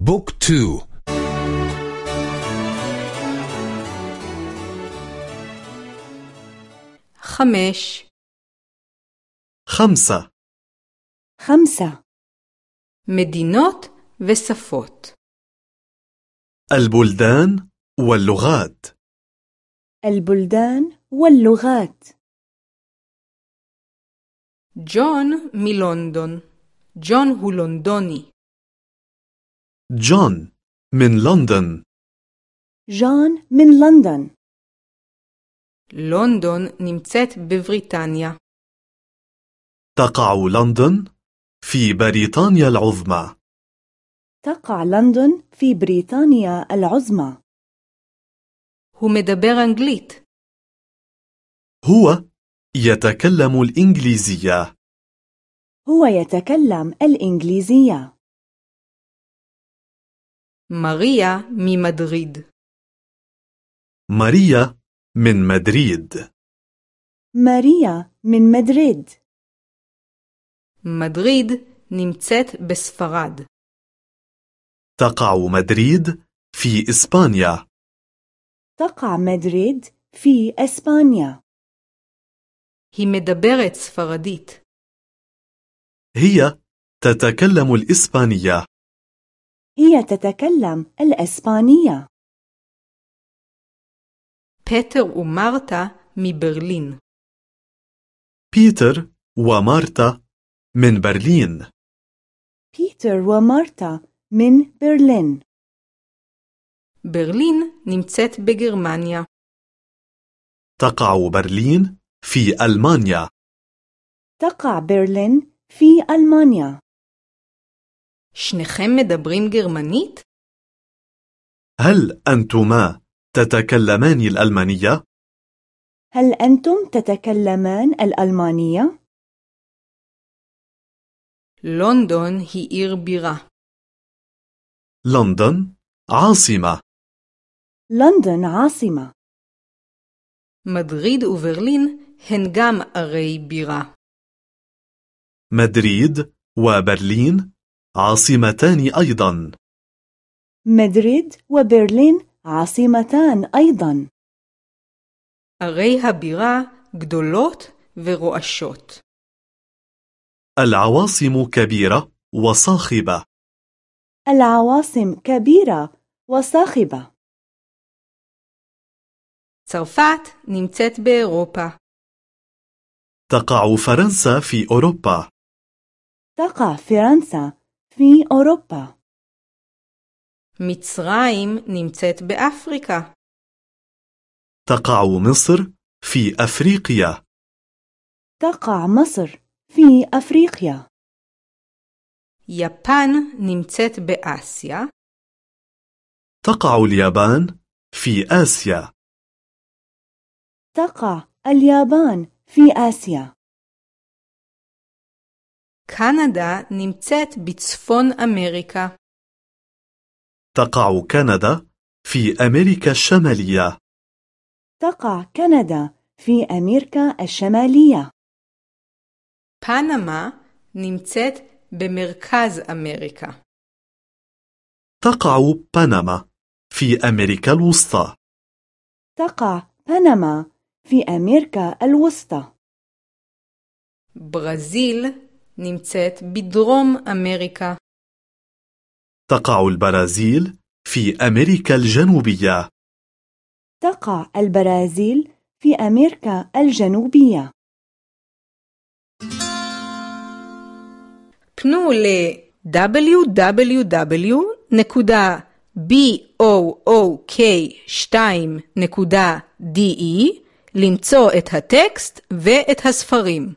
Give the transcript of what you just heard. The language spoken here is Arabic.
book two. חמש خمسة. خمسة. מדינות ושפות البلدان واللغات. البلدان واللغات. ג'ון מלונדון ג'ון הוא לונדוני جون من لندن جون من لندن לונדון נמצאת בבריטניה تقع لندن في بريطانيا العظمى. تقع لندن في بريطانيا العظمى. הוא מדבר אנגלית هو يتكلم الإنجليزية. هو يتكلم الإنجليزية. ماريا من مدريد. ماريا من مدريد. ماريا من مدريد. مدريد نمتت بسفراد. تقع مدريد في إسبانيا. تقع مدريد في إسبانيا. היא מדברת ספרדית هي تتكلم الإسبانية. هي تتكلم الإسبانية. بيتر ومارتا من برلين. بيتر ومارتا من برلين. بيتر ومارتا من برلين. برلين نمتت بجرمانيا. تقع برلين في ألمانيا. تقع برلين في ألمانيا. שניכם מדברים גרמנית? هل أنتما تتكلمان الألمانية؟ هل أنتم تتكلمان الألمانية؟ לונדון היא עיר בירה. لندن عاصمة لندن عاصمة מדריד וברלין הן גם ערי בירה. مدريد وبرلين عاصمتان أيضا مدريد وبرلين عاصمتان أيضا ערי הבירה גדולות ורועשות. العواصم كبيرة وصاخبة العواصم كبيرة وصاخبة צרפת נמצאת באירופה. تقع فرنسا في أوروبا تقع فرنسا في أوروبا מצרים נמצאת באפריקה. تقع مصر في أفريقيا تقع مصر في أفريقيا יפן נמצאת באסיה. تقع اليابان في آسيا تقع اليابان في آسيا קנדה נמצאת בצפון אמריקה. تقع كندا في أمريكا الشمالية تقع كندا في أمريكا الشمالية פנמה נמצאת במרכז אמריקה. تقع بنما في أمريكا الوسطى تقع بنما في أمريكا الوسطى ברזיל נמצאת בדרום אמריקה. تقع البرازيل في أمريكا الجنوبية تقع البرازيل في أمريكا الجنوبية פנו ל-www.book2.de למצוא את הטקסט ואת הספרים.